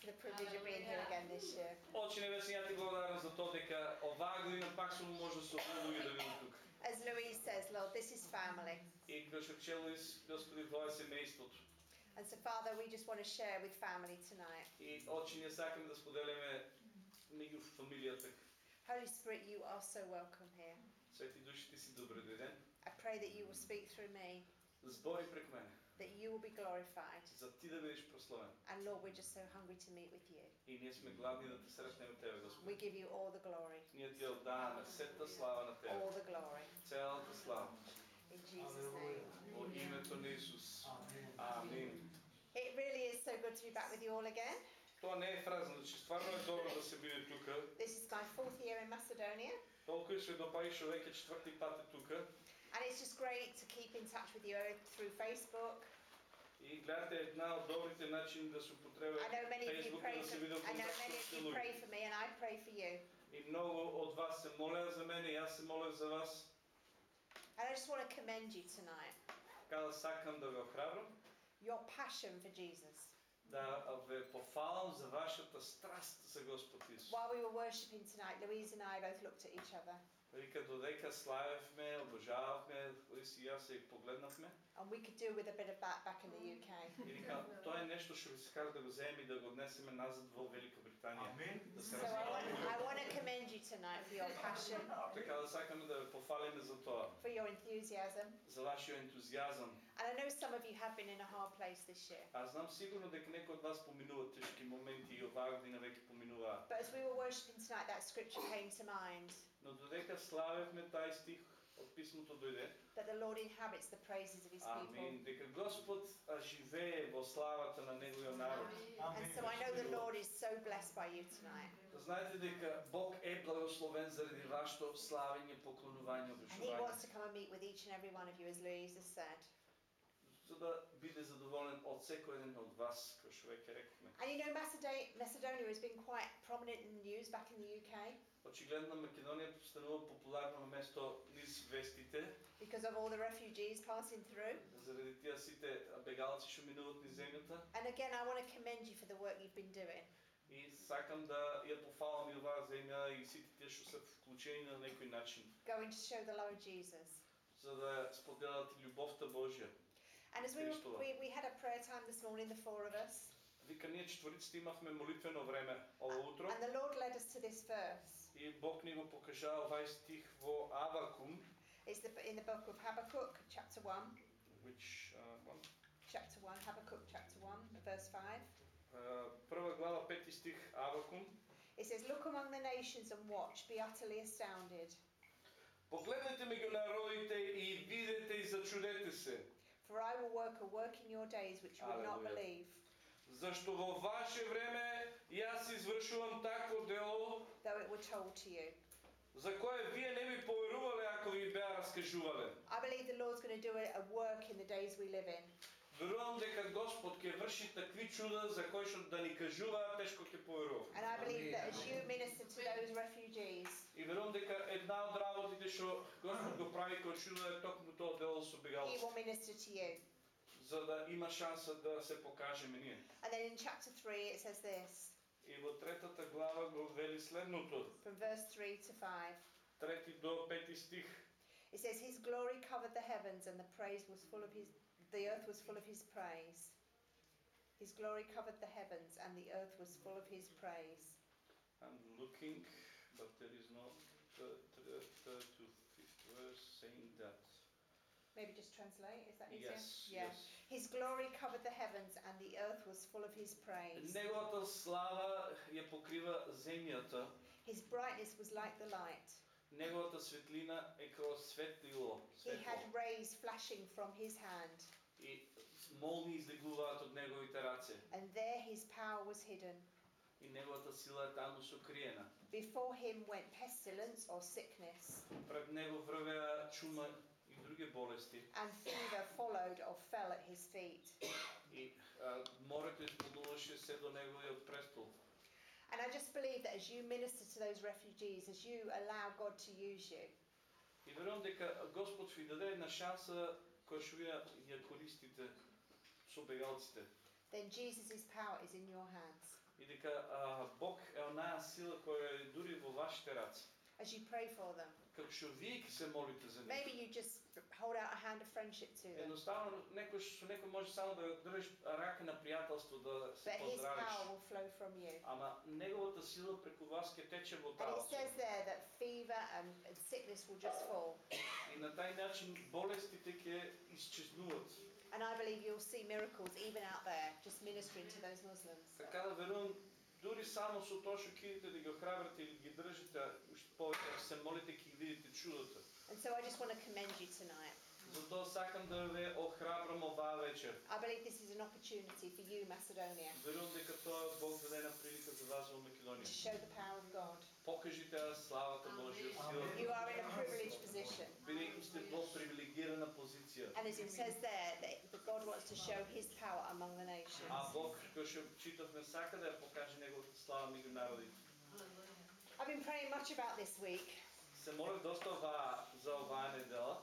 for the privilege of being here again this year. Очи небесни, ја ти благодарам за тоа дека оваа година пак сум може да се луѓе да видам тука. As Louise says, Lord, this is family. И како што челис, Господи, тоа е семејството. And so, Father, we just want to share with family tonight. И очи ние сакаме да споделиме меѓу фамилијата. Holy Spirit, you are so welcome here. Свети души, ти си добре дојден. I pray that you will speak through me, Збори преку мене, that you will be glorified. за ти да бидеш прославен. And Lord, we're just so hungry to meet with you. И ние сме гладни да те срещнеме тебе, We Господи. give you all the glory, Ние ти отдаваме сета слава на тебе. all the glory. Цялата слава. In Jesus' name. Во името на Исус. Amen. Амин. It really is so good to be back with you all again. Тоа не е фраза, значи стварно е добро да се биде тука. This is my fourth year in Macedonia, Толку се допаише веќе четврти пат е тука. and it's just great to keep in touch with you through Facebook. И гледате една од добрите начини да се употреба I know many of you Facebook pray да се for, види I know many of you pray луѓе. for me, and I pray for you. И многу од вас се молеа за мене, и јас се молев за вас. And I just want to commend you tonight. Така да сакам да ве охрабрам, Your passion for Jesus. да ве пофалам за вашата страст за Господ Исус. While we were worshipping tonight, Louise and I both looked at each other, Вика, додека славевме, обожававме, Лис и јас се и погледнавме. and we could do with a bit of that back in the UK. И вика, тоа е нешто што би се кара да го земеме и да го однесеме назад во Велика Британија. Amen. Да се So I want, размножиме. I want to commend you tonight for your passion, Така да сакаме да ве пофалиме за тоа, for your enthusiasm. за вашиот ентузијазам. And I know some of you have been in a hard place this year. Аз знам сигурно дека некои од вас поминуваат тешки моменти и оваа година веќе поминуваат. But as we were worshipping tonight, that scripture came to mind Но додека славевме тај стих од писмото дојде, that the Lord inhabits the praises of his people. амин, дека Господ а, живее во славата на неговиот народ. And so I know the Lord is so blessed by you tonight. Знаете дека Бог е благословен заради вашето славење, поклонување, And he wants обичување. to come and meet with each and every one of you, as Louise has said. За да биде задоволен од секој еден од вас, кој што веќе рековме. And you know, Macedonia, Macedonia has been quite prominent in the news back in the UK Очигледно Македонија станува популарно место низ вестите, because of all the refugees passing through. заради тие сите бегалци што минуваат низ земјата. And again, I want to commend you for the work you've been doing. И сакам да ја пофалам и оваа земја и сите тие што се вклучени на некој начин, Going to show the love of Jesus. за да споделат љубовта Божја. And as we, were, Христова. we, we had a prayer time this morning, the four of us, Вика, ние четвориците имавме молитвено време ова утро and the Lord led us to this verse. и Бог ни го покажа овај стих во Авакум, It's the, in the book of Habakkuk, chapter 1. which, uh, one, Chapter 1, Habakkuk chapter 1, verse 5. uh, прва глава, пети стих Авакум. It says, Look among the nations and watch, be utterly astounded. Погледнете меѓу народите и видете и зачудете се, For I will work a work in your days which you will not Hallelujah. believe, зашто во ваше време јас извршувам тако дело though it were told to you. за кое вие не би поверувале ако ви беа раскажувале. I believe the Lord's going to do a a work in the days we live in. Верувам дека Господ ќе врши такви чуда за кои што да ни кажуваат, тешко ќе поверувам. And I believe that as you minister to those refugees, И верувам дека една од работите што Господ го прави кој чуда е токму тоа дело со He бегалците, will minister to you. за да има шанса да се покажеме ние. And then in chapter 3 it says this, И во третата глава го вели следното, from verse 3 to 5. трети до пети стих. It says, His glory covered the heavens, and the praise was full of his. The earth was full of His praise. His glory covered the heavens, and the earth was full of His praise. I'm looking, but there is no the, the, the to fifth verse saying that. Maybe just translate. Is that easier? Yes, Yeah. yes. His glory covered the heavens, and the earth was full of His praise. Неговата слава ја покрива земјата, His brightness was like the light. неговата светлина е како светлило, He had светло. rays flashing from His hand, И молни излегуваат од неговите раце. and there His power was hidden. И неговата сила е таму сокриена. Before Him went pestilence or sickness, Пред него врвеа чума и други болести. and fever followed or fell at His feet. И а, морето исполнуваше се до неговиот престол. And I just believe that as you minister to those refugees, as you allow God to use you, И верувам дека Господ ви даде една шанса која што вие ја користите со бегалците. then Jesus' power is in your hands. и дека а, Бог е онаа сила која е дури во вашите раце. as you pray for them. Како што вие ќе се молите за нив. Maybe you just hold out a hand of friendship to them. Едноставно некој со некој може само да држиш рака на пријателство да се But his power поздравиш. will flow from you. Ама неговата сила преку вас ќе тече во And it талото. says there that fever and, and sickness will just fall. И на тај начин болестите ќе исчезнуваат. And I believe you'll see miracles even out there, just ministering to those Muslims. Така да верувам, дури само со тоа што ќе идете да ги охрабрите или ги држите, уште повеќе се молите ќе ги видите чудото. And so I just want to commend you tonight. Затоа сакам да ве охрабрам оваа вечер. I believe this is an opportunity for you, Macedonia, Верувам дека тоа Бог даде една прилика за вас во Македонија. to show the power of God. Покажите ја славата Божја сила. You are in a privileged position. Бидејќи сте во привилегирана позиција. And as it says there, that that God wants to show his power among the nations. А Бог, кој што читавме, сака да ја покаже неговата слава меѓу народите. I've been praying much about this week Се молев доста оваа, за оваа недела,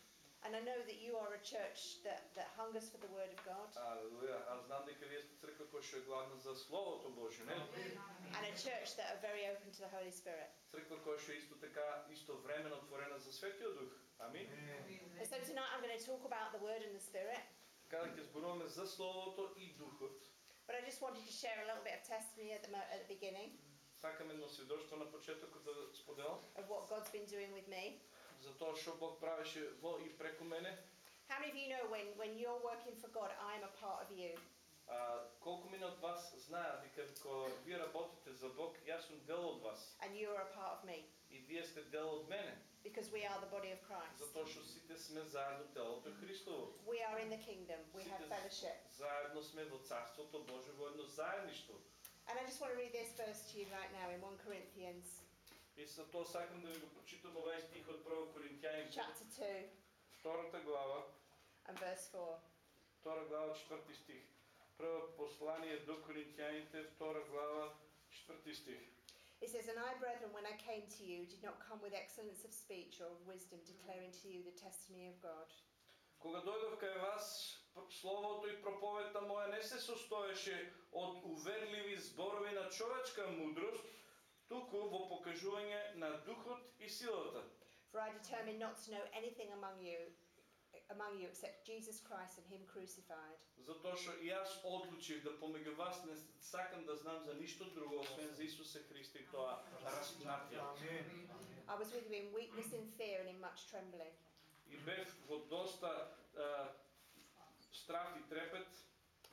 And I know that you are a church that, that hungers for the Word of God Алелуја, аз знам дека вие сте црква која што е гладна за Словото Божјо, не? and a church that are very open to the Holy Spirit. Црква која што е исто така исто времено отворена за Светиот Дух. Амин. And so tonight I'm going to talk about the Word and the Spirit, Така да ќе зборуваме за Словото и Духот. but I just wanted to share a little bit of testimony at the, mo- at the beginning Сакам едно сведоштво на почетокот да споделам of what God's been doing with me. за тоа што Бог правеше во и преку мене. How many of you know when, when you're working for God, I am a part of you? А, колку мина од вас знаат дека кога вие работите за Бог, јас сум дел од вас And you are a part of me и вие сте дел од мене, because we are the body of Christ. затоа што сите сме заедно телото Христово. We are in the kingdom, we have Сите fellowship. заедно сме во Царството Божие во едно заедништво. And I just want to read this verse to you right now in 1 Corinthians И тоа сакам да ви го прочитам овај стих од 1 Коринќани, chapter 2 втората глава, and verse 4. втора глава, четврти стих. Прво послание до Коринќаните, втора глава, четврти стих. It says, And I, brethren, when I came to you, did not come with excellence of speech or of wisdom, declaring to you the testimony of God. Кога дојдов кај вас, словото и проповедта моја не се состоеше од уверливи зборови на човечка мудрост, туку во покажување на духот и силата. For I determined not to know anything among you, among you except Jesus Christ and Him crucified. Затоа што и јас одлучив да помеѓу вас не сакам да знам за ништо друго освен за Исуса Христа и тоа распнатија. I was with you in weakness, in fear, and in much trembling. И бев во доста а, страф и трепет,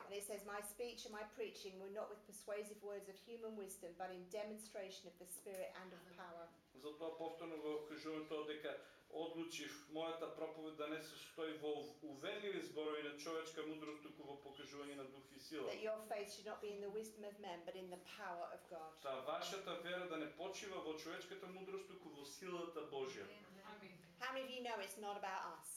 And it says, My speech and my preaching were not with persuasive words of human wisdom, but in demonstration of the Spirit and of power. затоа повторно го кажувам тоа дека одлучив мојата проповед да не се состои во уверливи зборови на човечка мудрост, туку во покажување на дух и сила. That your faith should not be in the wisdom of men, but in the power of God. Та вашата вера да не почива во човечката мудрост, туку во силата Божја. How many of you know it's not about us?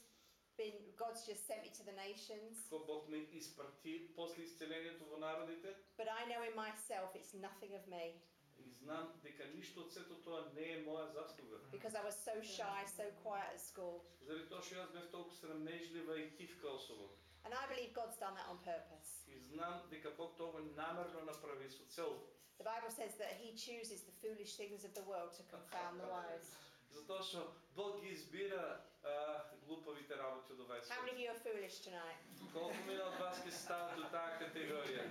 been, God's just sent me to the nations. како Бог ме испрати после исцелението во народите. But I know in myself it's nothing of me И знам дека ништо од сето тоа не е моја заслуга. because I was so shy, so quiet at school. Заради тоа што јас бев толку срамнежлива и тивка особа. And I believe God's done that on purpose. И знам дека Бог тоа намерно направи со цел. The Bible says that He chooses the foolish things of the world to confound the wise. Затоа што Бог ги избира а, глупавите работи од овај How many of свет. you are foolish tonight? Колку мина од вас ќе стават до таа категорија?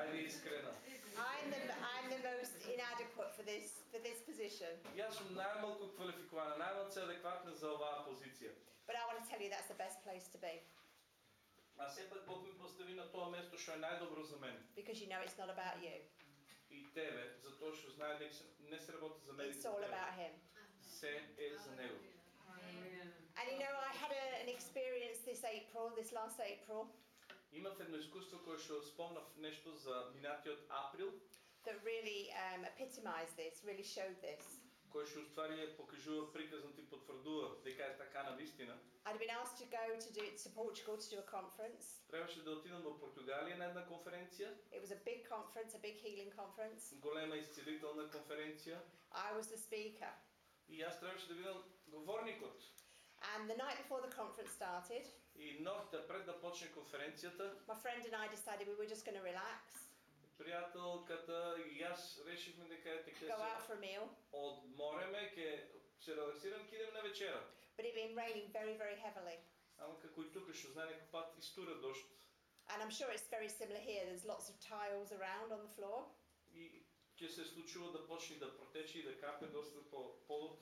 Ајде искрено. I'm the, I'm the most inadequate for this, for this position. Јас сум најмалку квалификована, најмалку адекватна за оваа позиција. But I want to tell you that's the best place to be. А сепак Бог ми постави на тоа место што е најдобро за мене. because you know it's not about you. И тебе, затоа што знае дека се- не се работи за мене. и It's за all тебе. about Him. Се е за него. And you know, I had a, an experience this April, this last April, Имав едно искуство кое што спомнав нешто за минатиот април, that really um, epitomized this, really showed this. кој што уствари ја покажува приказно и потврдува дека е така на вистина. I'd been asked to go to do to Portugal to do a conference. Требаше да отидам во Португалија на една конференција, It was a big conference, a big healing conference. голема исцелителна конференција, I was the speaker. и јас требаше да видам говорникот. And the night before the conference started, И ноќта пред да почне конференцијата, my friend and I decided we were just going to relax, пријателката и јас решивме дека ете ќе go out се for a meal. одмореме, ќе се релаксирам, ќе идем на вечера. But it had been raining very, very heavily. Ама како и тука што знае некој пат истура дошт And I'm sure it's very similar here. There's lots of tiles around on the floor. и ќе се случува да почне да протече и да капе доста по полот.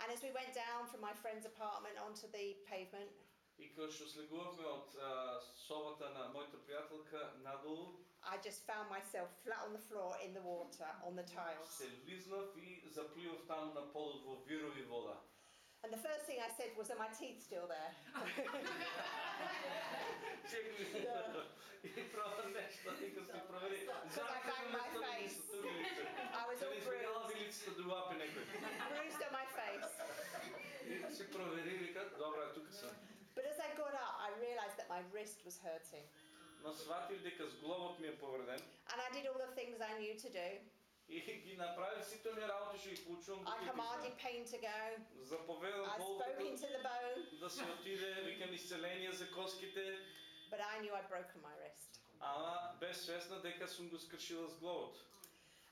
And as we went down from my friend's apartment onto the pavement, И кога што слегувавме од а, собата на мојата пријателка надолу, I just found myself flat on the floor in the water, on the tiles. се лизнав и запливав таму на полот во вирови вода. And the first thing I said was, Are my teeth still there? I was all bruised. bruised on my face. But as I got up, I realized that my wrist was hurting. And I did all the things I knew to do и ги направив сите ми работи што ги получувам да I ги commanded знам. pain to go. Заповедам I spoke болката into the bone, да се отиде, викам исцеление за коските, but I knew I'd broken my wrist. ама без свесна дека сум го скршила зглобот.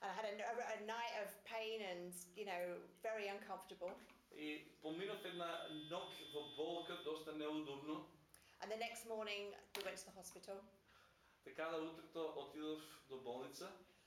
And I had a, a, a night of pain and, you know, very uncomfortable. И поминав една ног во болка, доста неудобно. And the next morning, we went to the hospital. Така да утрето отидов до болница.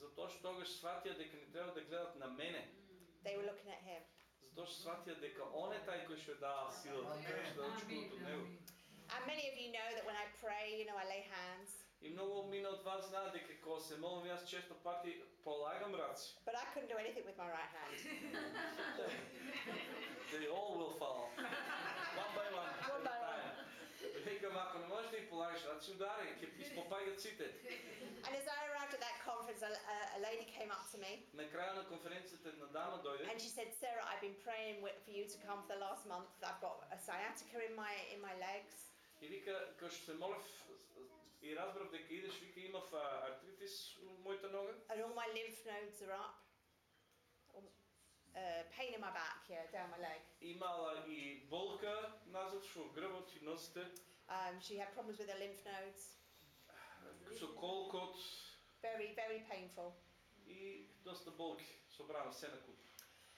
Затоа што тогаш сватија дека не треба да гледат на мене, they were looking at him. затоа што сватија дека он е тај кој што ја дава сила, кој што да очекуваат од него. And many of you know that when I pray, you know, I lay hands. И многу мина од вас знаат дека кога се молам јас често пати полагам раци. But I couldn't do anything with my right hand. They all will fall. One by one. One by one. Викам, ако не можеш да ги полагаш раци, удари, ќе испопаѓат сите. And as I arrived at that conference, a, a, a lady came up to me На крајот на конференцијата една дама дојде and she said, Sarah, I've been praying wi- for you to come for the last month. I've got a sciatica in my, in my legs. и вика, кога што се молев и разбрав дека идеш, вика, имав а, артритис у мојата нога and all my lymph nodes are up. Um, Uh, pain in my back, yeah, down my leg. имала и болка назад во грбот и носите, Um, she had problems with her lymph nodes, со колкот very, very painful. и доста болки, собрано се на куп.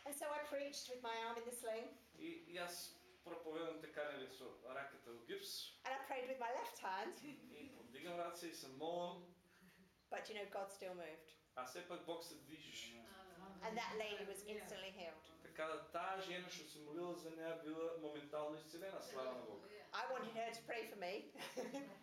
And so I preached with my arm in the sling, И јас проповедам така нели со раката во гипс and I prayed with my left hand, и подигам раце и се молам, but you know, God still moved. а сепак Бог се движиш. And that lady was instantly healed. Така да таа жена што се молила за неа била моментално исцелена, слава на Бог. I wanted her to pray for me.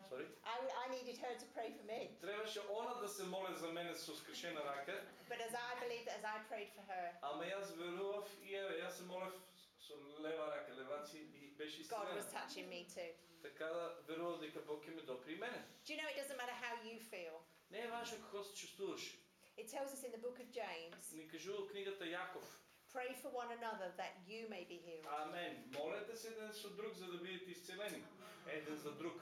Sorry? I, I needed her to pray for me. Требаше она да се моле за мене со скршена рака, But as I believe that as I prayed for her, ама јас верував и еве, јас се молев со лева рака, леваци и беше God was исцелена. touching me too. Така да верував дека Бог ќе ме допри и мене. Do you know it doesn't matter how you feel? Не е важно како се чувствуваш. It tells us in the book of James Ни кажува книгата Јаков. pray for one another that you may be healed. Амен. Молете се еден со друг за да бидете исцелени. Еден за друг.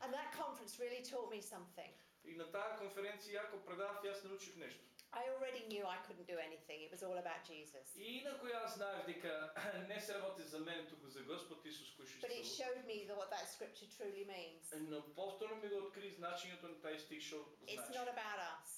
And that conference really taught me something. И на таа конференција Јаков предавав, јас научив нешто. I already knew knew I couldn't do anything. It was all about Jesus. И инако јас знаев дека не се работи за мене, туку за Господ Исус кој што But it исцелува. showed me that what that scripture truly means. Но повторно ми го откри значењето на тај стих што It's значи. not about us.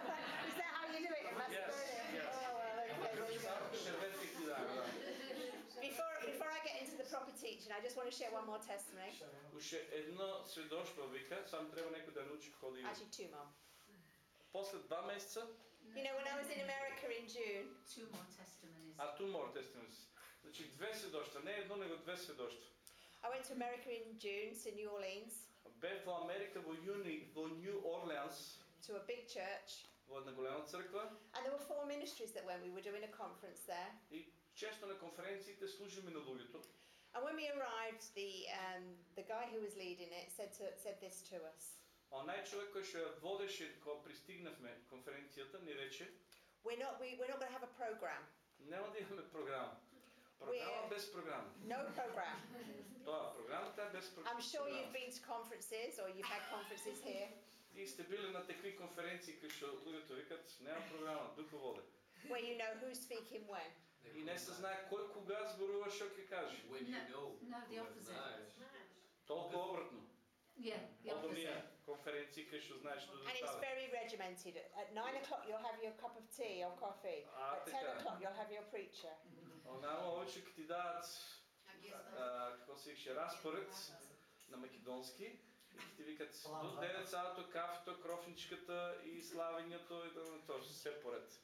Is that how you do it? That's Yes, brilliant. yes. Oh, well, okay, there you go. Шевети ти да, да. Before, before I get into the proper teaching, I just want to share one more testimony. Уште едно сведоштво вика, сам треба некој да научи ходи. Actually, two more. После два месеца, You know, when I was in America in June, Two more testimonies. а ту more testimonies. Значи две сведоштва, не едно, него две сведоштва. I went to America in June to New Orleans Бев во Америка во јуни во Нью Орлеанс, to a big church, во една голема црква and there were four ministries that went. We were doing a conference there, и често на конференциите служиме на луѓето. and when we arrived, the um, the guy who was leading it said to, said this to us: Онај човек кој што ја водеше кога пристигнавме конференцијата ни рече "We're not we, we're not going to have a program. нема да имаме програма. Програма Where- без програма. No program." Тоа, програмата е без про- I'm sure you've програма. been to conferences or you've had conferences here И сте били на такви конференции кои што луѓето викат нема програма, духа воде. where you know who's speaking when. И не се знае кој кога зборува што ќе каже. When you No, know. no, the кога opposite. знаеш. Толку обратно. Yeah, the Од оние opposite. конференции кои што знаеш што And it's става. very regimented. At nine o'clock, you'll have your cup of tea or coffee. А, At ten така. o'clock, you'll have your preacher. Онаа обиче ќе ти дадат а, како се викаше распоред на македонски и ќе ти викат до 9 сато кафето, крофничката и славењето и да тоа се поред.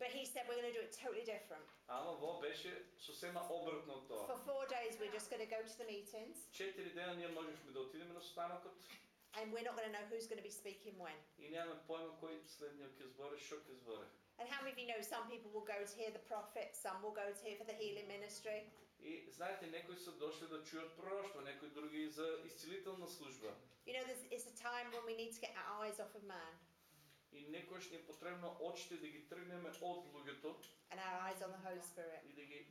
But he said we're going to do it totally different. Ама во беше сосема обратно од For тоа. four days, we're just going to go to the meetings, Четири дена ние можевме да отидеме на состанокот and we're not going to know who's going to be speaking when. и нямаме појма кој следниот ќе збори, што ќе збори. And how many of you know some people will go to hear the prophet, some will go to hear for the healing ministry, И знаете, некои се дошли да чујат пророштво, некои други за исцелителна служба. You know, it's a time when we need to get our eyes off of man И некојаш ни е потребно очите да ги тргнеме од луѓето and our eyes on the Holy Spirit. и да ги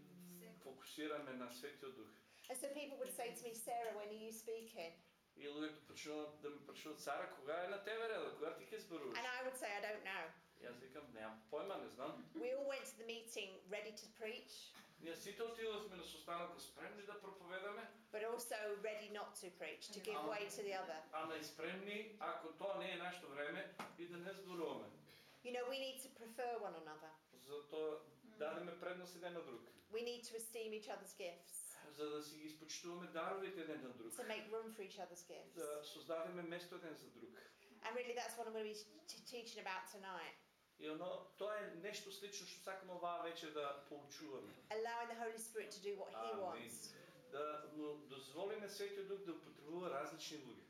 фокусираме на Светиот Дух. And so people would say to me, Sarah, when are you speaking? И луѓето почнуваат да ме прашуваат, Сара, кога е на тебе реда, кога ти ќе зборуваш? And I would say, I don't know. Аз викам, немам појма, не знам. We all went to the meeting ready to preach, Ние сите отидовме на состанокот спремни да проповедаме, but also ready not to preach, to give way to the other. ама и спремни, ако тоа не е нашето време, и да не зборуваме. You know, we need to prefer one another. Затоа дадеме предност еден на друг. We need to esteem each other's gifts, За да си ги спочитуваме даровите еден на друг. to make room for each other's gifts. Да создадеме место еден за друг. And really, that's what I'm going to be t- teaching about tonight. И оно, тоа е нешто слично што сакаме оваа вечер да поучуваме. Allowing the Holy Spirit to do what He Амин. wants. Да му дозволиме Светиот Дух да употребува различни луѓе.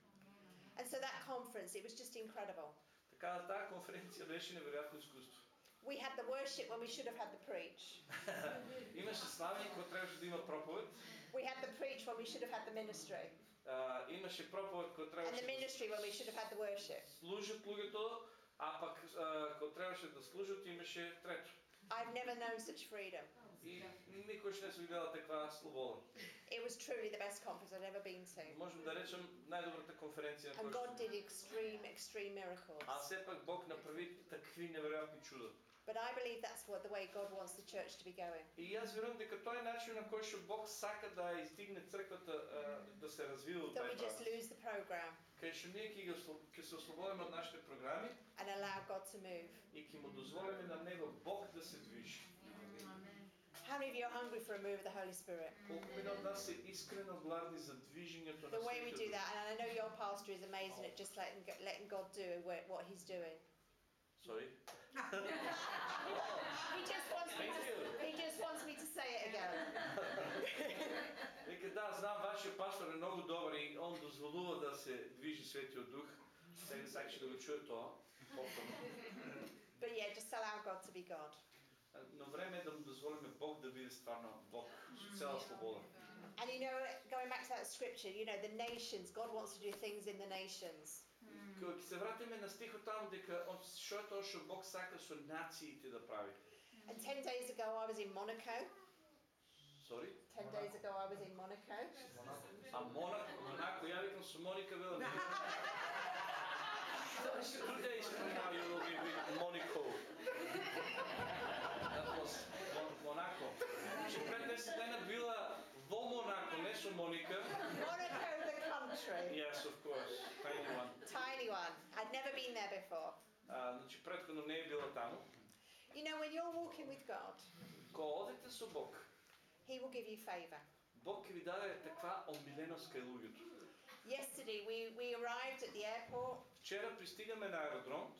And so that conference, it was just incredible. Така да таа конференција беше неверојатно искуство. We had the worship when we should have had the preach. Имаше славење кога требаше да има проповед, We had the preach when we should have had the ministry. а, имаше проповед кога And требаше the да ministry when we should have had the worship. служат луѓето, а пак кога требаше да служат имаше трето. I've never known such freedom. И не сум видела таква слобода. It was truly the best conference I've ever been to. Можем да речем најдобрата конференција And God did extreme, extreme miracles. А сепак Бог направи такви неверојатни чуда. But I believe that's what the way God wants the church to be going. И јас верувам дека тој е начин на кој што Бог сака да ја издигне црквата а, да се развива That we тај just правец. lose the program Кај што ние ќе ги осло- ќе се ослободиме од нашите програми and allow God to move. и ќе му дозволиме на него Бог да се движи. How many of you are hungry for a move of the Holy Spirit? Колку мина од нас се искрено гладни за движењето на The way we Светиот do Дух. that, and I know your pastor is amazing at just letting, go- letting God do what what he's doing. Sorry. He just wants me Thank to, you. he just wants me to say it again. Вика да, знам вашиот пастор е многу добар и он дозволува да се движи Светиот Дух. Сега сакаше да го чуе тоа. повторно. But yeah, just allow God to be God. А, Но време е да му дозволиме Бог да биде стварно Бог со цела слобода. And you know, going back to that scripture, you know, the nations, God wants to do things in the nations. Кога ќе се вратиме на стихот таму дека он што е тоа што Бог сака со нациите да прави. And 10 days ago, I was in Monaco. Сори? 10 days ago, I was in Monaco. А Монако, Монако, ја викам со Моника била. Today is now you will be with Monaco. That was Mon- Monaco. Че пред 10 дена била во Монако, не со Моника. Monaco, the country. Yes, of course. Tiny one. Tiny one. I'd never been there before. А, значи претходно не е била таму. You know, when you're walking with God, Кога одите со Бог, He will give you favour. Бог ќе ви даде таква омиленост кај луѓето. Yesterday, we, we arrived at the airport. Вчера пристигаме на аеродром,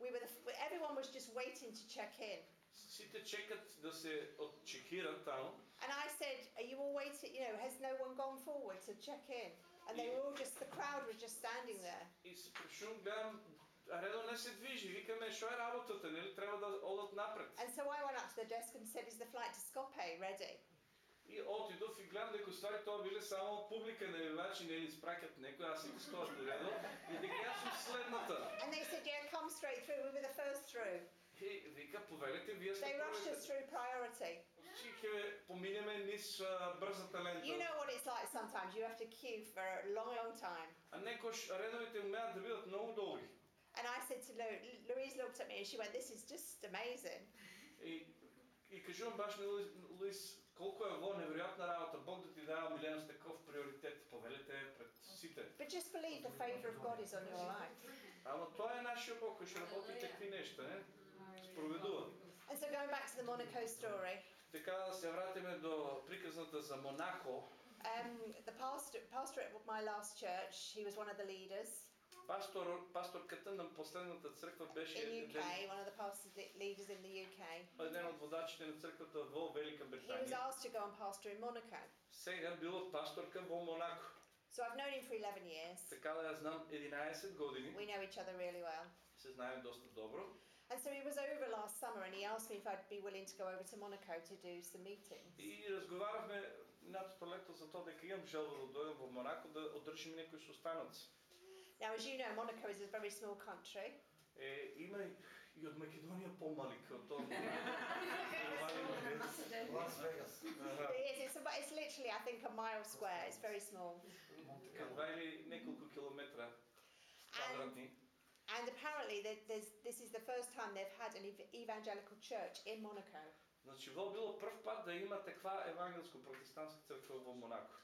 We were the, everyone was just waiting to check in. сите чекат да се отчекират таму. And I said, Are you all waiting? You know, has no one gone forward to check in? And they were all just, the crowd was just standing there. И се пришум, гледам, а редо не се движи. Викаме, што е работата, нели? Треба да одат напред. And so I went up to the desk and said, Is the flight to Skopje ready? И отидов и гледам дека ствари тоа биле само публика навивачи, нели испраќат некој, аз си стојам до редо и дека јас сум следната. And they said, Yeah, come straight through. We were the first through. И вика, повелете, вие сте They rushed us првите. through priority. Чи ќе поминеме низ а, брзата лента. You know what it's like sometimes. You have to queue for a long, long time. А некош редовите умеат да бидат многу долги. And I said to Lou, Louise looked at me and she went, This is just amazing. И, и кажувам баш на Луис, Луис колко е во невероятна работа Бог да ти дава миленост таков приоритет. Повелете пред сите. But just believe the favour of God is on your life. Ама тоа е нашиот Бог кој ќе работи такви нешта, не? Спроведува. And so going back to the Monaco story, Така да се вратиме до приказната за Монако. um, the pastor, pastor at my last church, he was one of the leaders Пастор, пасторката на последната црква беше in един, UK, one of the pastors le- leaders in the UK. един от водачите на црквата во Велика He was Британија. asked to go and pastor in Monaco. Сега бил пасторка во Монако. So I've known him for 11 years. Така да ја знам 11 години. We know each other really well. Се знаеме доста добро. And so he was over last summer and he asked me if I'd be willing to go over to Monaco to do some meetings. И разговаравме минатото лето за тоа дека имам желба да дојдам во Монако да одржим некои состаноци. Now, as you know, Monaco is a very small country. Е, има и- и од Македонија помали како тоа. Las Vegas. It is, it's, about, it's literally, I think, a mile square. It's very small. Едва или неколку километра квадратни. And apparently, there- there's, this is the first time they've had an ev- evangelical church in Monaco. Значи, во било прв пат да има таква евангелско-протестантска црква во Монако.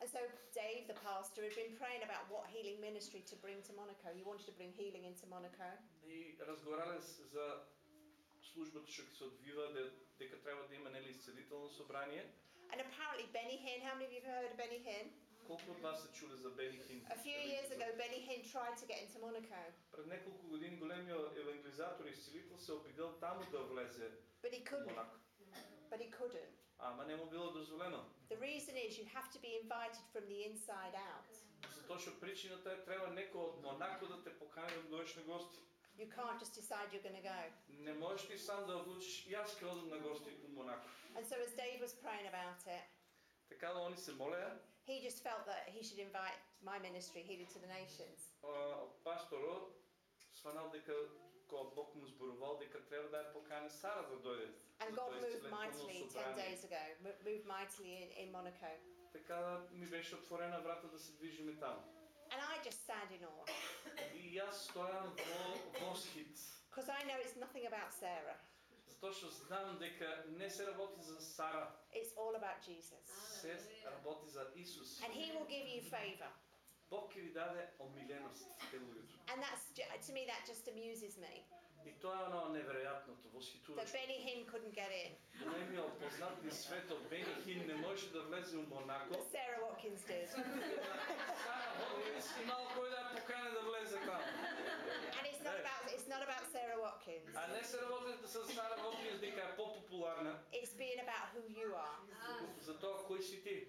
And so Dave, the pastor, had been praying about what healing ministry to bring to Monaco. He wanted to bring healing into Monaco. И разговарале с- за службата што ќе се одвива, де, дека треба да има нели исцелително собрание. And apparently, Benny Hinn, how many of you have heard of Benny Hinn? Колку од вас се чуле за Бени Хин? A few years ago, Benny Hinn tried to get into Monaco, Пред неколку години големиот евангелизатор и исцелител се обидел таму да влезе but he во couldn't. Монако. But he couldn't. Ама не му било дозволено. The reason is you have to be invited from the inside out. Затоа што причината е треба некој од Монако да те покани да дојдеш на гости. You can't just decide you're going to go. Не можеш ти сам да одлучиш јас ќе одам на гости у Монако. And so, as Dave was praying about it, Така да они се молеа, he just felt that he should invite my ministry, Healing to the Nations. а, пасторо сванал дека кога Бог му зборувал дека треба да ја покани Сара да дојде. And за God тоа moved исцелително mightily 10 собрание. days ago, mo- moved mightily in, in Monaco. Така да ми беше отворена врата да се движиме таму. And I just stand in awe И јас стојам во восхит, because I know it's nothing about Sarah, затоа што знам дека не се работи за Сара, it's all about Jesus. се работи за Исус. And He will give you favour. Бог ќе ви даде омиленост кај луѓето. And that's, ju- to me, that just amuses me. И тоа е оно неверојатното, That восхитувачко. Benny Hinn couldn't get in, Големиот познат низ светот Бени Хин не може да влезе у Монако. but Sarah Watkins did. Сара Хоткинс имал кој да ја покане да влезе таму. And it's not Hey. about, it's not about Sarah Watkins. А не се работи с Сара Хоткинс дека е попопуларна, It's being about who you are. за тоа кој си ти.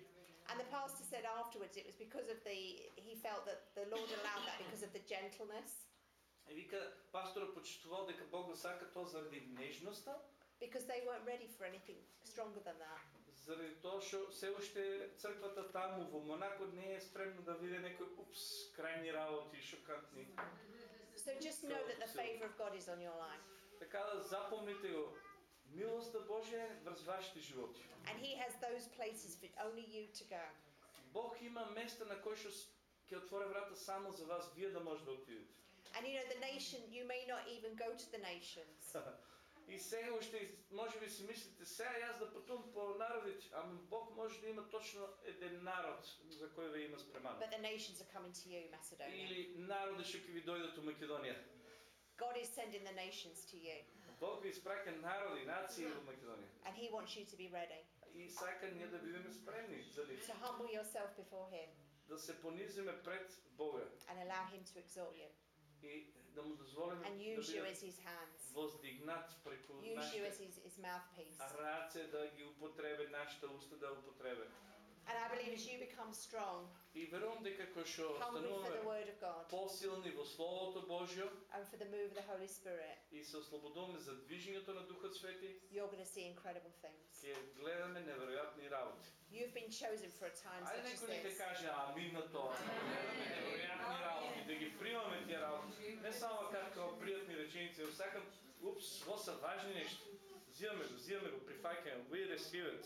And the pastor said afterwards it was because of the, he felt that the Lord allowed that because of the gentleness. И вика, пасторът почитувал дека Бог го сака тоа заради нежноста, because they weren't ready for anything stronger than that. заради тоа што се уште црквата таму во Монако не е спремна да види некои упс крајни работи, шокантни. So just know that the favor of God is on your life. Така да запомните го, милоста Божја е врз вашите животи. And He has those places for only you to go. Бог има места на кои што с- ќе отвори врата само за вас, вие да може да отидете. And you know, the nation, you may not even go to the nations. И сега още, може би си мислите, сега аз да пътувам по народите, ами Бог може да има точно един народ, за кой ви има спремано. But the nations are coming to you, Macedonia. Или народи ще ви дойдат у Македония. God is sending the nations to you. Бог ви изпраќа народи, нации в Македония. And He wants you to be ready И сака ние да бидеме спремни за ли, to humble yourself before Him да се понизиме пред Бога and allow Him to exalt you и да му дозволим and да use you биде as His hands, воздигнат преку use you as нашите His, his mouthpiece. раце да ги употребе, нашите уста да употребе. And I believe as you become strong, И верувам дека кој што hungry for the стануваме Word of God посилни во Словото Божјо and for the move of the Holy Spirit, и се ослободуваме за движењето на Духот Свети, you're going to see incredible things. ќе гледаме неверојатни работи. You've been chosen for a time Ајде such as некој нека this. каже амин на тоа. Неверојатни работи, да ги примаме тие работи. Не само како пријатни реченици, но сакам, упс, во се важни нешта. Взимаме го, взимаме го, прифаќаме, we receive it.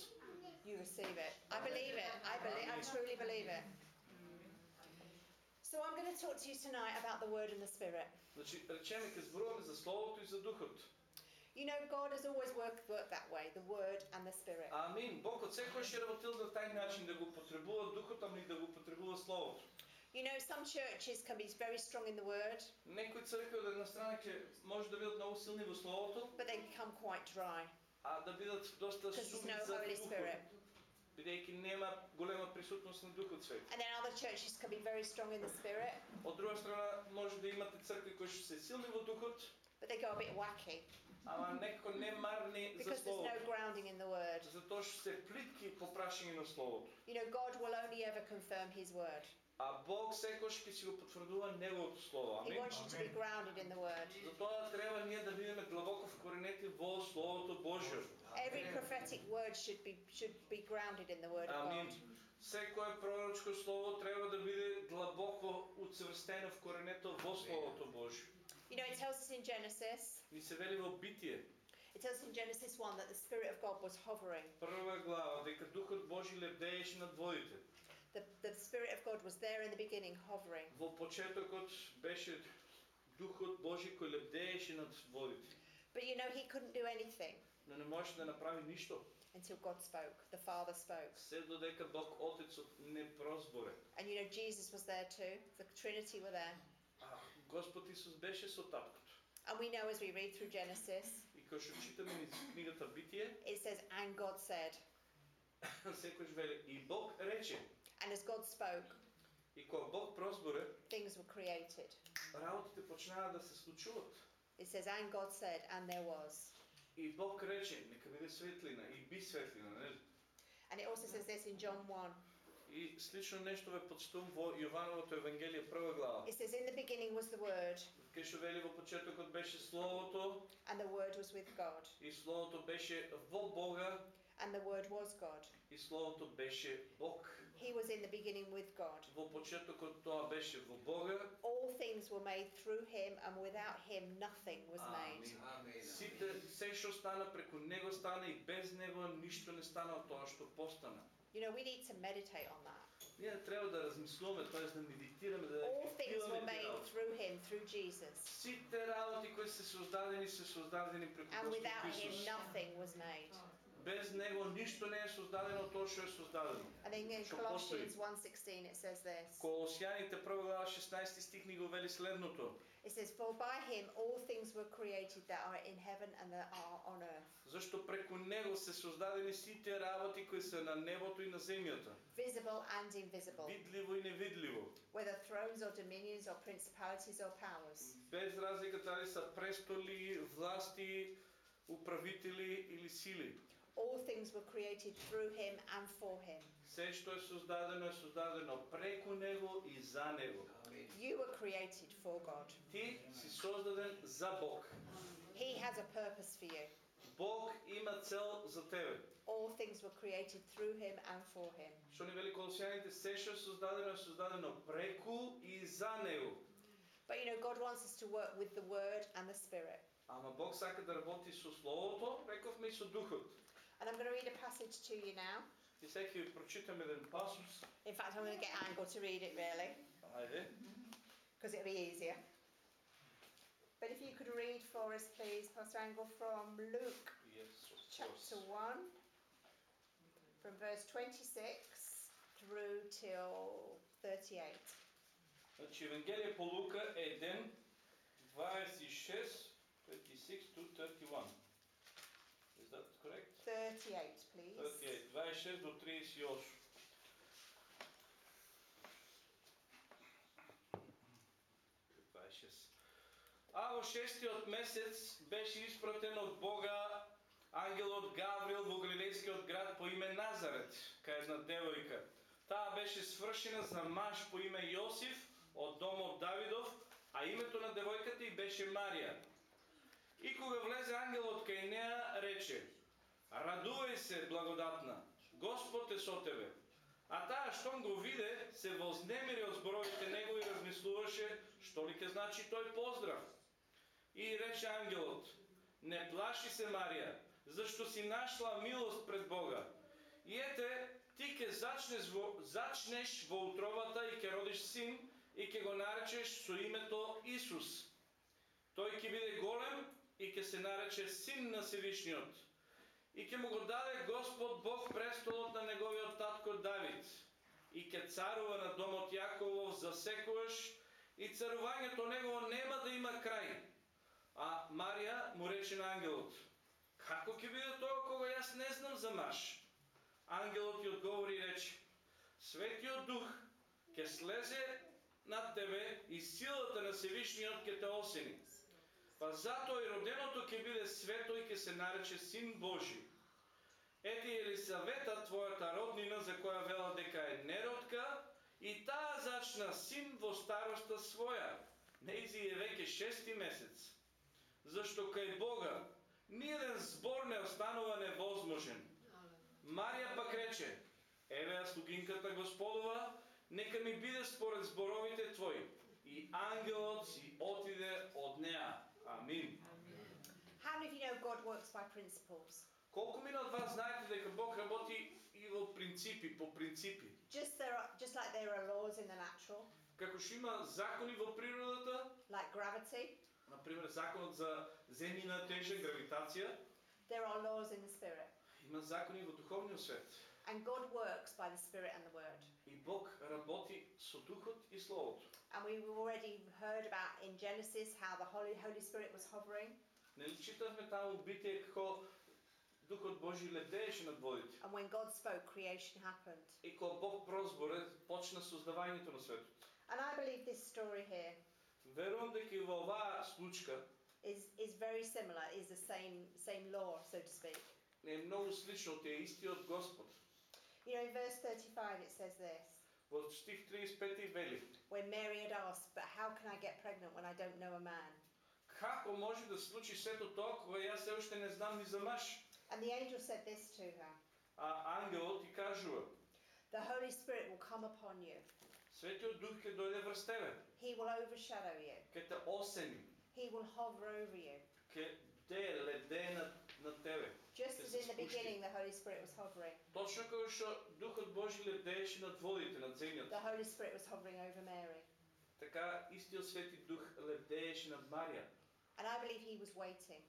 You receive it. I believe it. I believe. I truly believe it. So I'm going to talk to you tonight about the Word and the Spirit. Значи, речеме, ке зборуваме за Словото и за Духот. You know, God has always worked, worked that way, the Word and the Spirit. Амин. Бог од секојаш е работил на тај начин да го потребува Духот, ами да го потребува Словото. You know, some churches can be very strong in the Word, Некои цркви од една страна ќе може да бидат многу силни во Словото, but they become quite dry а да бидат доста because there's сумни no за Holy Духот, Spirit. бидејќи нема голема присутност на Духот Свети. And then other churches can be very strong in the Spirit, Од друга страна, може да имате цркви кои што се силни во Духот, but they go a bit wacky ама некако не марни за because there's no Словото. grounding in the Word. Затоа што се плитки по прашање на Словото. You know, God will only ever confirm His Word. А Бог секојаш ќе си го потврдува Неговото Слово. He Амин. wants you to be grounded in the Word. Затоа треба ние да бидеме длабоко вкоренети во Словото Божјо. Every prophetic word should be should be grounded in the Word of Амин. God. Секое пророчко слово треба да биде длабоко уцврстено вкоренето во Словото Божјо. You know, it tells us in Genesis, Ни се вели во Битие, it tells us in Genesis 1 that the Spirit of God was hovering. прва глава, дека Духот Божи лебдееше над водите. The, the Spirit of God was there in the beginning, hovering. Во почетокот беше Духот Божи кој лебдееше над водите. But you know, he couldn't do anything Но не можеше да направи ништо, until God spoke, the Father spoke. се додека Бог Отецот не прозборе. And you know, Jesus was there too, the Trinity were there. А Господ Исус беше со тапкото. And we know as we read through Genesis, И кога што читаме низ книгата Битие, it says, And God said. секојаш вели и Бог рече. And as God spoke, И кога Бог прозборе, things were created. работите почнаа да се случуваат. It says, And God said, and there was. И Бог рече, нека биде светлина и би светлина, нели? And it also says this in John 1. И слично нешто ве подстум во Јовановото Евангелие прва глава. It says, In the beginning was the Word, Кај што вели во почетокот беше Словото and the Word was with God, и Словото беше во Бога and the Word was God. и Словото беше Бог. He was in the beginning with God. Во почетокот тоа беше во Бога. All things were made through him, and without him nothing was made. Амин. Сите се што стана преку него стана и без него ништо не стана од тоа што постана. You know, we need to meditate on that. Ние треба да размислуваме, тоа да медитираме, да All things were ефективаме тие made работи. through him, through Jesus. Сите работи кои се создадени се создадени преку And Господ without him Исус. nothing was made. Без него ништо не е создадено од тоа што е создадено. And then in Што Colossians постои. 1.16 it says this. Колосјаните прва глава 16 стих ни го вели следното. It says, For by him all things were created that are in heaven and that are on earth, Зашто преку него се создадени сите работи кои се на небото и на земјата, visible and invisible, видливо и невидливо, whether thrones or dominions or principalities or powers. без разлика дали се престоли, власти, управители или сили. All things were created through him and for him. Се што е создадено е создадено преку него и за него. You were created for God. Ти си создаден за Бог. He has a purpose for you. Бог има цел за тебе. All things were created through him and for him. Што ни вели Колосијаните, се што е создадено е создадено преку и за него. But you know, God wants us to work with the word and the spirit. Ама Бог сака да работи со Словото, рековме и со Духот. And I'm going to read a passage to you now. In fact, I'm going to get Angel to read it really, because it'll be easier. But if you could read for us, please, Pastor Angel, from Luke Yes, chapter 1, from verse 26 through till 38. Значи Евангелие по Лука 1, 26, 26 to 31. Is that correct? 38, please. 38, 26 до 38. А во шестиот месец беше испратен од Бога ангелот Гаврил во галилејскиот град по име Назарет, кај една девојка. Таа беше свршена за маж по име Јосиф од домот Давидов, а името на девојката и беше Марија. И кога влезе ангелот кај неа, рече: Радувај се, благодатна, Господ е со тебе. А таа што го виде, се вознемири од зборовите негови и размислуваше што ли ке значи тој поздрав. И рече ангелот: Не плаши се, Марија, зашто си нашла милост пред Бога. И ете, ти ке зачнеш во, зачнеш во утробата и ке родиш син и ке го наречеш со името Исус. Тој ќе биде голем и ке се нарече син на Севишниот. И ќе му го даде Господ Бог престолот на неговиот татко Давид. И ќе царува на домот Јаковов за секојаш и царувањето негово нема да има крај. А Марија му рече на ангелот: Како ќе биде тоа кога јас не знам за маж? Ангелот ја одговори и рече: Светиот Дух ќе слезе над тебе и силата на Севишниот ќе те осени. Па затоа и роденото ќе биде свето и ќе се нарече Син Божи. Ети Елисавета, твојата роднина, за која вела дека е неродка, и таа зачна син во староста своја. Нејзи е веќе шести месец. Зашто кај Бога ниеден збор не останува невозможен. Марија пак рече, еве ја слугинката Господова, нека ми биде според зборовите твои. И ангелот си отиде од неа. Амин. How many of you know God works by principles? Колку мина од вас знаете дека Бог работи и во принципи, по принципи? Just, there are, just like there are laws in the natural, Како што има закони во природата, like gravity, например законот за земјина тежа, гравитација, there are laws in the spirit. има закони во духовниот свет. And God works by the spirit and the word. И Бог работи со духот и словото. And we've already heard about in Genesis how the Holy, Holy Spirit was hovering. Нели читавме таму битие како Духот Божи летееше над водите. And when God spoke, creation happened. И кога Бог прозборе, почна создавањето на светот. And I believe this story here Верувам дека и во оваа случка is, is very similar, is the same, same law, so to speak. е многу слично, те е истиот Господ. You know, in verse 35 it says this Во стих 35 вели: when Mary had asked, But how can I get pregnant when I don't know a man? Како може да се случи сето тоа кога јас се уште не знам ни за маж? And the angel said this to her А ангелот ти кажува: The Holy Spirit will come upon you, Светиот Дух ќе дојде врз тебе, He will overshadow you, ќе те осени, He will hover over you. ќе те леде над, над тебе. Just Ќе as се in the спушти. beginning the Holy Spirit was hovering, Точно како што Духот Божи летееше над водите, над земјата, the Holy Spirit was hovering over Mary. така истиот Свети Дух летееше над Марија. And I believe He was waiting.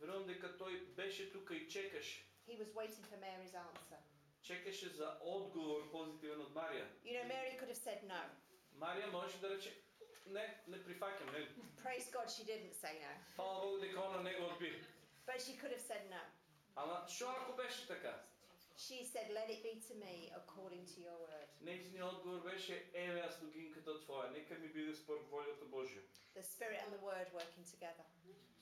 Верувам дека тој беше тука и чекаше. He was waiting for Mary's answer. Чекаше за одговор позитивен од Марија. You know, Mary could have said no. Марија можеше да рече, не, не прифаќам, не. Praise God, she didn't say no. Фала Богу дека она не го одби. But she could have said no. Ама што ако беше така? She said, Let it be to me according to your word. Нејзиниот одговор беше, еве ја слугинката твоја, нека ми биде според волјата Божја. The Spirit and the word working together.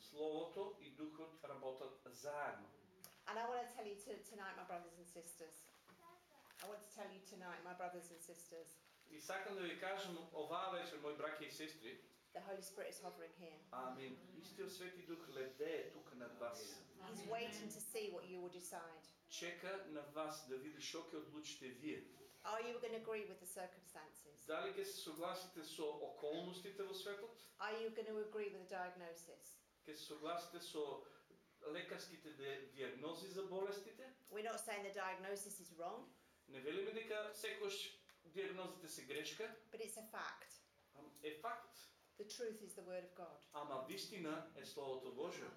Словото и Духот работат заедно. And And I want to tell you to, tonight, my brothers and sisters. I want to tell you tonight, my brothers and sisters, И сакам да ви кажам оваа вечер, мои браќа и сестри, the Holy Spirit is hovering here. амин, истиот Свети Дух ледее тука над вас. will decide. Чека на вас да види што ќе одлучите вие. Are you going to agree with the circumstances? Дали ќе се согласите со околностите во светот? Are you going to agree with the diagnosis? Ќе се согласите со лекарските ди- диагнози за болестите? We're not saying the diagnosis is wrong, Не велиме дека секојаш диагнозите се грешка, but it's a fact. ам, е факт. The truth is the Word of God. Ама вистина е Словото Божие.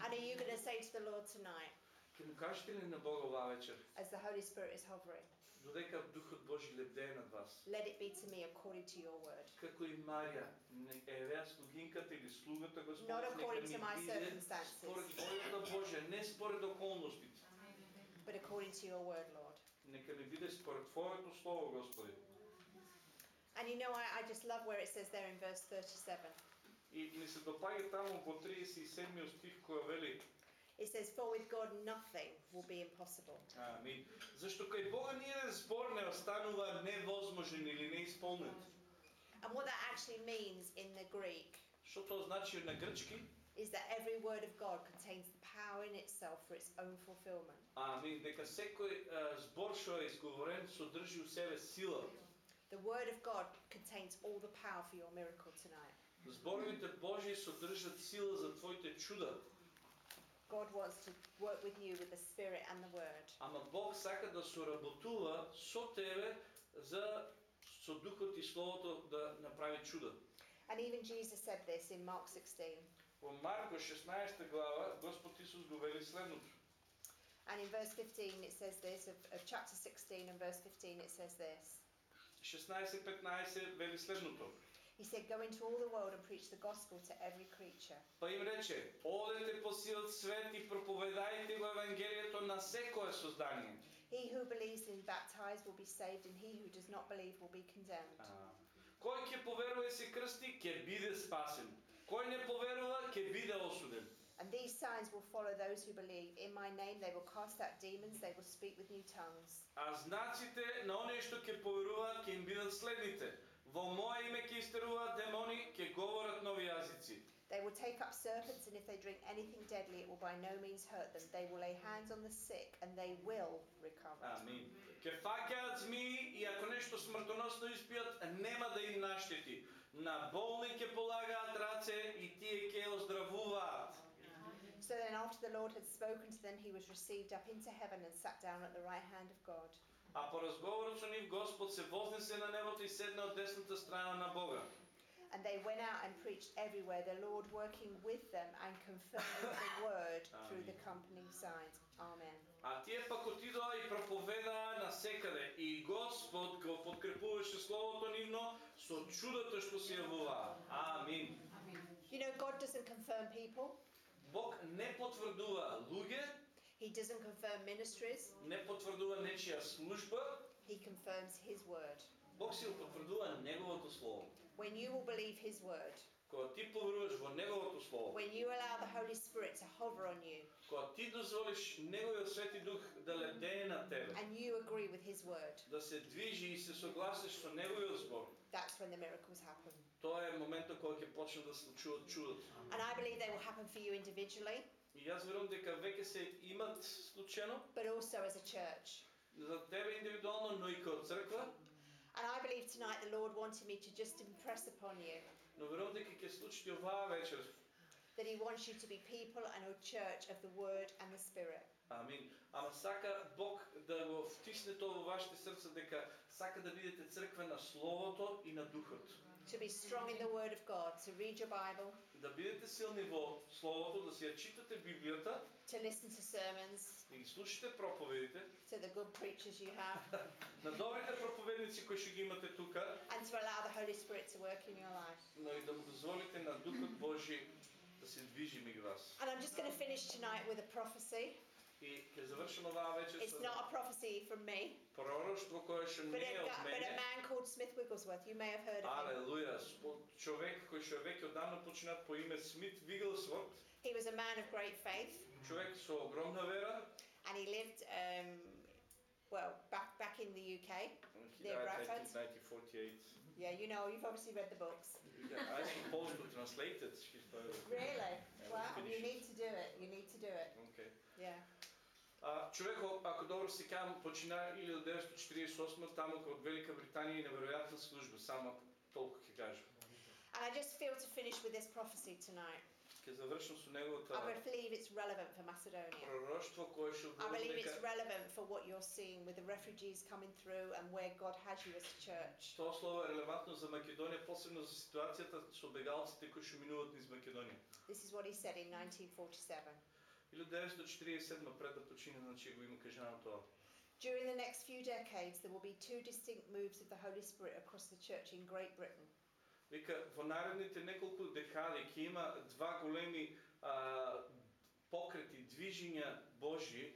And are you going to say to the Lord tonight, Ќе му кажете ли на Бога оваа вечер, as the Holy Spirit is hovering, додека Духот Божи лебдее над вас? let it be to me according to your word? Како и Марија, не- евеа слугинката или слугата Господ, Not нека according ми to my биде circumstances. според волјата Божја, не според околностите. But according to your word, Lord. Нека ми биде според Твоето Слово, Господи. And you know, I, I just love where it says there in verse 37. И ми се допаѓа таму во 37 стих која вели, It says, For with God nothing will be impossible. Амин. Зашто кај Бога ниеден збор не останува невозможен или неисполнен. And what that actually means in the Greek Што тоа значи на грчки? is that every word of God contains the power in itself for its own fulfillment. Амин. Дека секој а, збор што е изговорен содржи у себе сила. The word of God contains all the power for your miracle tonight. Зборовите Божји содржат сила за твоите чуда. God wants to work with you with the Spirit and the Word. Ама Бог сака да соработува со тебе за со духот и словото да направи чуда. And even Jesus said this in Mark 16. Во Марко 16 глава Господ Исус го вели следното. And in verse 15 it says this, of, of chapter 16 and verse 15 it says this. 16-15 вели следното. He said, Go into all the world and preach the gospel to every creature. Па им рече, одете по сиот свет и проповедајте го Евангелието на секое создание. He who believes and is baptized will be saved, and he who does not believe will be condemned. Кој ќе поверува и се крсти, ќе биде спасен. Кој не поверува, ќе биде осуден. And these signs will follow those who believe. In my name they will cast out demons, they will speak with new tongues. А знаците на оние што ќе поверуваат ќе им бидат следните. Во мое име ќе истеруваат демони, ќе говорат нови јазици. They will take up serpents, and if they drink anything deadly, it will by no means hurt them. They will lay hands on the sick, and they will recover. Амин. Ќе фаќаат змии и ако нешто смртоносно испијат, нема да им наштети. На болни ќе полагаат раце и тие ќе оздравуваат. So then, after the Lord had spoken to them, he was received up into heaven and sat down at the right hand of God. А по разговорот со нив Господ се вознесе на небото и седна од десната страна на Бога. And they went out and preached everywhere, the Lord working with them and confirming the word through the accompanying signs. Amen. А тие пак отидоа и проповедаа на секаде и Господ го подкрепуваше словото нивно со чудото што се јавуваа. Амин. You know, God doesn't confirm people, Бог не потврдува луѓе, He doesn't confirm ministries, не потврдува нечија служба, He confirms His word. Бог си го потврдува неговото слово. When you will believe His word, Кога ти поверуваш во неговото слово, when you allow the Holy Spirit to hover on you, кога ти дозволиш неговиот свети дух да лебдее на тебе, and you agree with His word, да се движи и се согласиш со неговиот збор, that's when the miracles happen. тоа е моментот кога ќе почне да се случуваат чудото. And I believe they will happen for you individually, И јас верувам дека веќе се имат случено but also as a church. за тебе индивидуално, но и како црква, And I believe tonight the Lord wanted me to just impress upon you но верувам дека ќе случи оваа вечер. that He wants you to be people and a church of the Word and the Spirit. Амин. Ама сака Бог да го втисне тоа во вашите срца дека сака да бидете црква на словото и на духот. To be strong in the Word of God, to read your Bible, Да бидете силни во словото, да си ја читате Библијата, to listen to sermons, да ги слушате проповедите, to the good preachers you have, на добрите проповедници кои што ги имате тука, and to allow the Holy Spirit to work in your life. но и да му дозволите на Духот Божи да се движи меѓу вас. And I'm just going to finish tonight with a prophecy. И ќе завршам оваа вечер It's со not a prophecy from me, пророштво кое што but не a, е од gu- but a мене. man called Smith Wigglesworth. You may have heard of him. Алелуја, спо- човек кој што е веќе одамна починат по име Смит Виглсворт, He was a man of great faith, човек со огромна вера well, back back in the UK. They're Bradford? 1948. Yeah, you know, you've obviously read the books. Yeah, I supposed to translate it. She's probably- Really? Yeah, Wow, we'll you finish. need to do it. You need to do it. Okay. Yeah. А, човек, ако добро си кам, почина 1948 тамо од Велика Британија и неверојатна служба, само толку ќе кажам. And I just feel to finish with this prophecy tonight. Ќе завршам со неговото I believe it's relevant for Macedonia. пророштво кое што I believe it's дека relevant for what you're seeing with the refugees coming through and where God has you as a church. Тоа слово е релевантно за Македонија, посебно за ситуацијата со бегалците кои што минуваат низ Македонија. This is what he said in 1947. 1947 пред да почине, значи го има кажано тоа. During the next few decades, there will be two distinct moves of the Holy Spirit across the church in Great Britain. Вика, во наредните неколку декади ќе има два големи а, покрети, движења Божји.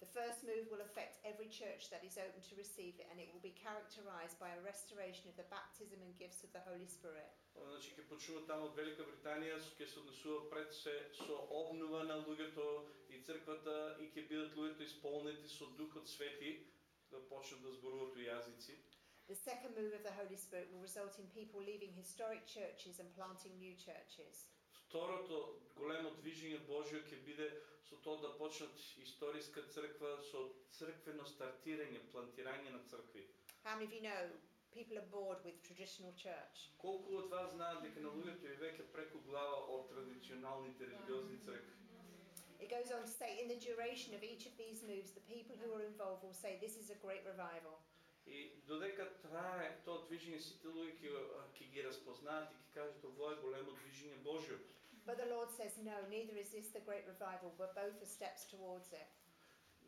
The first move will affect every church that is open to receive it, and it will be characterized by a restoration of the baptism and gifts of the Holy Spirit. Значи ќе почнува таму од Велика Британија, со- ќе се однесува пред се со обнова на луѓето и црквата и ќе бидат луѓето исполнети со Духот Свети да почнат да зборуваат у јазици. The second move of the Holy Spirit will result in people leaving historic churches and planting new churches. Второто големо движење Божјо ќе биде со тоа да почнат историска црква со црквено стартирање, плантирање на цркви. How many of you know people are bored with traditional church? Колку од вас знаат дека на луѓето е веќе преку глава од традиционалните религиозни цркви? It goes on to say, in the duration of each of these moves, the people who are involved will say, This is a great revival. И додека трае тоа движење, сите луѓе ќе, ги разпознаат и ќе кажат ова е големо движење Божјо. But the Lord says, No, neither is this the great revival, but both are steps towards it.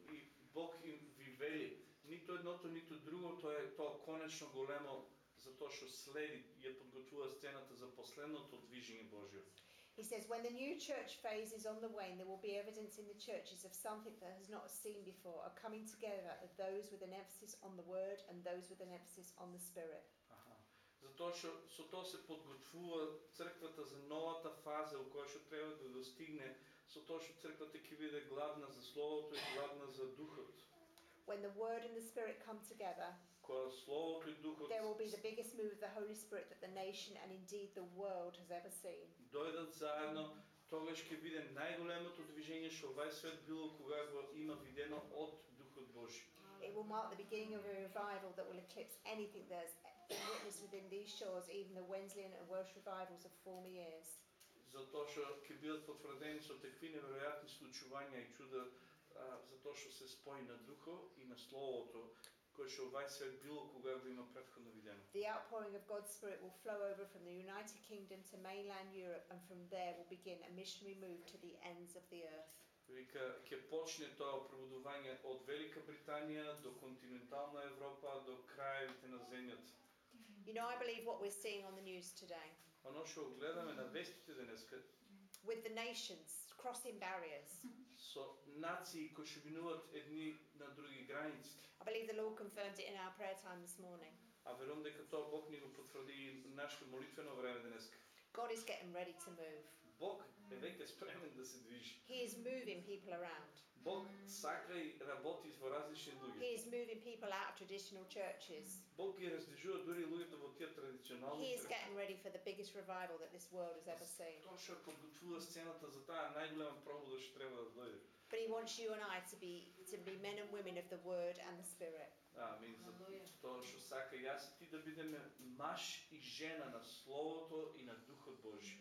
И Бог им ви вели, ниту едното, ниту друго, тоа е тоа конечно големо затоа што следи ја подготвува сцената за последното движење Божјо. He says, When the new church phase is on the wane, there will be evidence in the churches of something that has not seen before, a coming together of those with an emphasis on the word and those with an emphasis on the spirit. Аха. Затоа што со тоа се подготвува црквата за новата фаза у која што треба да достигне, со тоа што црквата ќе биде гладна за словото и гладна за духот. When the word and the spirit come together, Кога словото и духот there will be the biggest move of the Holy Spirit that the nation and indeed the world has ever seen. дојдат заедно, тогаш ќе биде најголемото движење што овај свет било кога го има видено од Духот Божи. It will mark the beginning of a revival that will eclipse anything that has been witnessed within these shores, even the Wesleyan and Welsh revivals of former years. Затоа што ќе бидат потврдени со такви неверојатни случувања и чуда, а, затоа што се спои на Духо и на Словото, кое што овај свет било кога го има претходно видено. The outpouring of God's Spirit will flow over from the United Kingdom to mainland Europe, and from there will begin a missionary move to the ends of the earth. Вика, ќе почне тоа пробудување од Велика Британија до континентална Европа, до краевите на земјата. You know, I believe what we're seeing on the news today Оно што го гледаме на вестите денеска, with the nations crossing barriers. со нации кои што минуваат едни на други граници. I believe the Lord confirmed it in our prayer time this morning. А верувам дека тоа Бог ни го потврди и нашето молитвено време денеска. God is getting ready to move. Бог е веќе спремен да се движи. He is moving people around. Бог сака и работи во различни He луѓе. is moving people out of traditional churches. Бог ги раздвижува дури луѓето во тие He традиционални is цркви. getting ready for the biggest revival that this world has ever seen. Тоа што подготвува сцената за таа најголема пробуда што треба да дојде. But He wants you and I to be to be men and women of the Word and the Spirit. Амин. За тоа што сака јас и ти да бидеме маж и жена на Словото и на Духот Божи.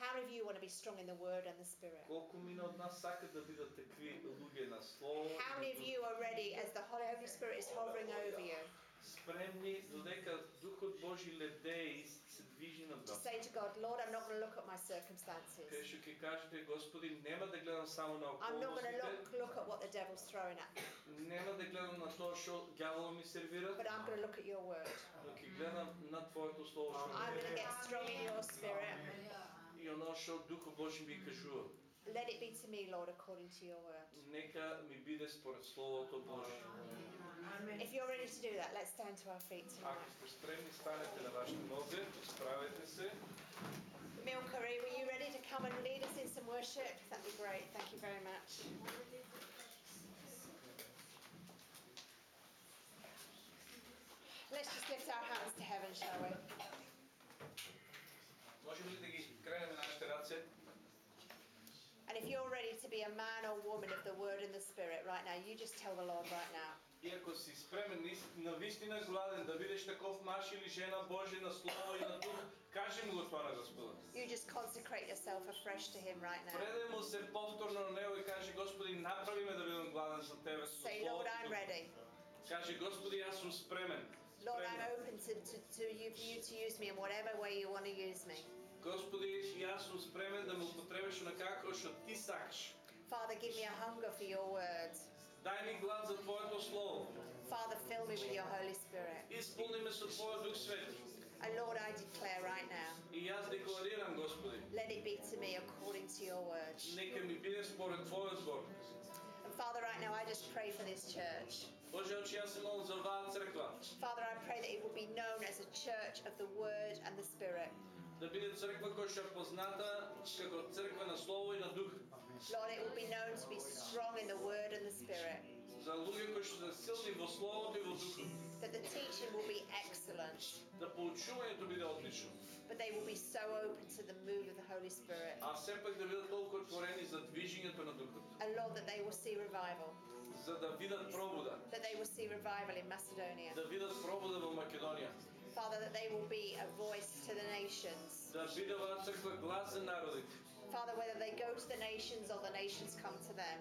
How many of you want to be strong in the Word and the Spirit? Колку мина од нас сакат да бидат такви луѓе на Слово. и How на many of Дух? you are ready as the Holy Holy Spirit is hovering over you спремни додека Духот Божи ледее и се движи над to вас. say to God, Lord, I'm not going to look at my circumstances. Кај што ќе кажете, Господи, нема да гледам само на I'm not going to околностите, look, look at what the devil's throwing at me, нема да гледам на тоа што ѓаволот ми сервира, but I'm going to look at your Word. но ќе гледам на Твоето Слово што I'm ми going to е get strong in your Spirit. и оно што Духот Божи ми кажува. Let it be to me, Lord, according to your Word. Нека ми биде според Словото Божие. If you're ready to do that, let's stand to our feet Ако tonight. сте спремни, станете на вашите нозе, изправете се. Milka, were you ready to come and lead us in some worship? That'd be great. Thank you very much. Let's just lift our hands to heaven, shall we? Можем ли да ги кренеме нашите раце? And if you're ready to be a man or woman of the word and the spirit right now, you just tell the Lord right now. И ако си спремен наис- навистина гладен да бидеш таков мъж или жена Божия на Слово и на Дух, кажи му го това на Господа. You just consecrate yourself afresh to Him right now. Предай му се повторно на Него и кажи, Господи, направи ме да бидам гладен за Тебе. со Say, Словото Lord, I'm Ти. ready. Кажи, Господи, аз съм спремен. Lord, I'm Спремен. open to, to, to you, for you to use me in whatever way you want to use me. Господи, и аз съм спремен да ме употребиш онакако, що Ти сакаш. Father, give me a hunger for your words. Дай ми глад за Твоето Слово. Father, fill me with your Holy Spirit. Изпълни ме со Твоя Дух Свети. And Lord, I declare right now, И аз декларирам, Господи, let it be to me according to your word. нека ми биде според Твоя збор. And Father, right now, I just pray for this church. Боже, очи, аз се молам за оваа црква. Father, I pray that it will be known as a church of the word and the spirit. Да биде црква која што е позната како црква на Слово и на Дух. Lord, it will be known to be strong in the word and the spirit. За луѓе кои што се силни во Словото и во Духот. That the teaching will be excellent, Да поучувањето биде одлично. but they will be so open to the move of the Holy Spirit. А сепак да бидат толку отворени за движењето на Духот. And Lord, that they will see revival, За да видат пробуда. that they will see revival in Macedonia. Да видат пробуда во Македонија. Father, that they will be a voice to the nations. Да биде оваа црква глас за народите. Father, whether they go to the nations or the nations come to them.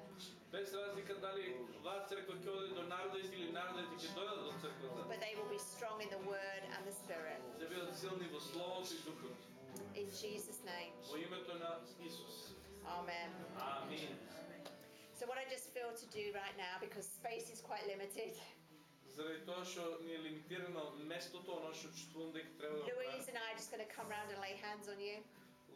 Без разлика дали оваа црква ќе оди до народите или народите ќе дојдат до црквата. But they will be strong in the word and the spirit. Да бидат силни во Словото и Духот. In Jesus' name. Во името на Исус. Amen. Амин. So, what I just feel to do right now, because space is quite limited, Заради тоа што ни е лимитирано местото, оно што чувствувам дека треба да го Louise правим. and I are just going to come round and lay hands on you.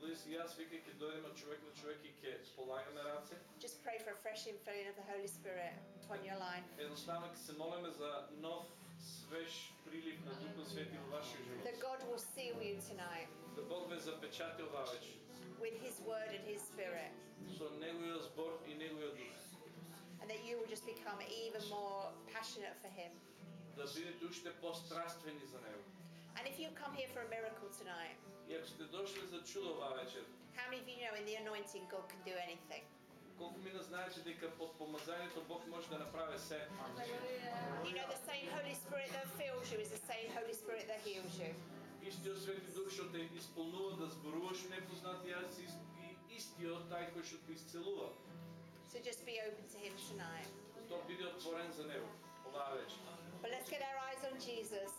Луис и јас вика ќе дојдеме од човек на човек и ќе полагаме раце. Just pray for a fresh infilling of the Holy Spirit upon your life. Едноставно ќе се молиме за нов свеж прилив на Духот Свети во вашиот живот. That God will seal you tonight Да Бог ве запечати оваа вечер with His word and His spirit, со неговиот збор и неговиот дух. and that you will just become even more passionate for Him. Да бидете уште постраствени за него. And if you come here for a miracle tonight, И ако сте дошли за чудо оваа вечер, how many of you know in the anointing God can do anything? колку мина знаете дека под помазанието Бог може да направи се. You know, the same Holy Spirit that fills you is the same Holy Spirit that heals you. Истиот Свети Дух што те исполнува да зборуваш непознати јазици и истиот тај кој што те исцелува. So just be open to Him tonight. Тоа биде отворен за него оваа вечер. But let's get our eyes on Jesus.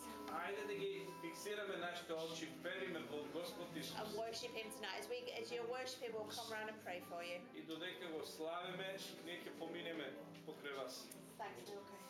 And worship him tonight. As we as you worship him, we'll come around and pray for you. И го славиме, поминеме. Thanks, Milka.